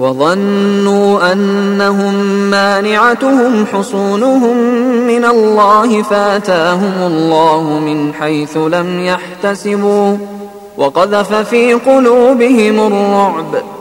وظنوا أنهم مانعتهم حصونهم من الله فأتاهم الله من حيث لم يحتسبوا وقذف في قلوبهم الرعب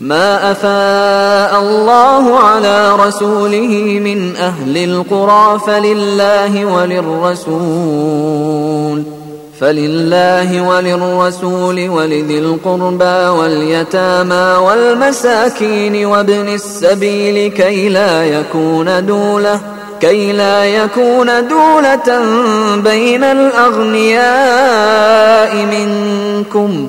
ما أفاء الله على رسوله من أهل القرى فلله وللرسول فلله وللرسول ولذي القربى واليتامى والمساكين وابن السبيل كي لا يكون دولة كي لا يكون دولة بين الأغنياء منكم.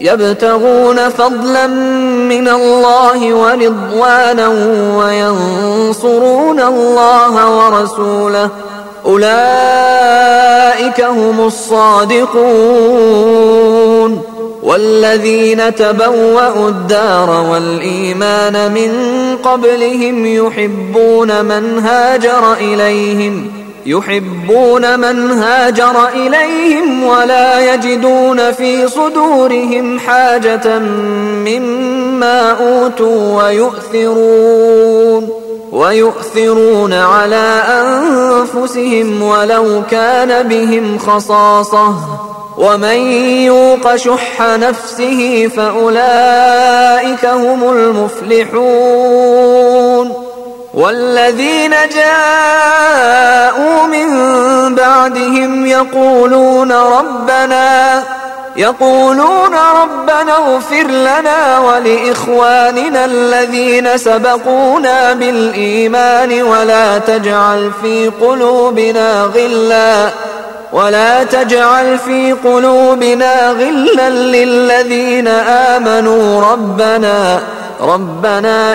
يبتغون فضلا من الله ورضوانا وينصرون الله ورسوله. أولئك هم الصادقون. والذين تبوأوا الدار والإيمان من قبلهم يحبون من هاجر إليهم. يحبون من هاجر إليهم ولا يجدون في صدورهم حاجة مما أوتوا ويؤثرون ويؤثرون على أنفسهم ولو كان بهم خصاصة ومن يوق شح نفسه فأولئك هم المفلحون والذين جاءوا من بعدهم يقولون ربنا يقولون ربنا اغفر لنا ولإخواننا الذين سبقونا بالإيمان ولا تجعل في قلوبنا غلا ولا تجعل في قلوبنا غلا للذين آمنوا ربنا ربنا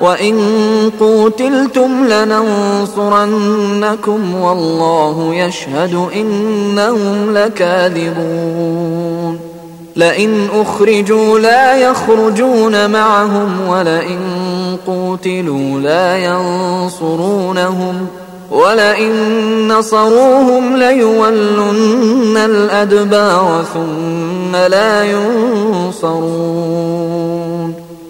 وان قوتلتم لننصرنكم والله يشهد انهم لكاذبون لئن اخرجوا لا يخرجون معهم ولئن قوتلوا لا ينصرونهم ولئن نصروهم ليولن الأدبار ثم لا ينصرون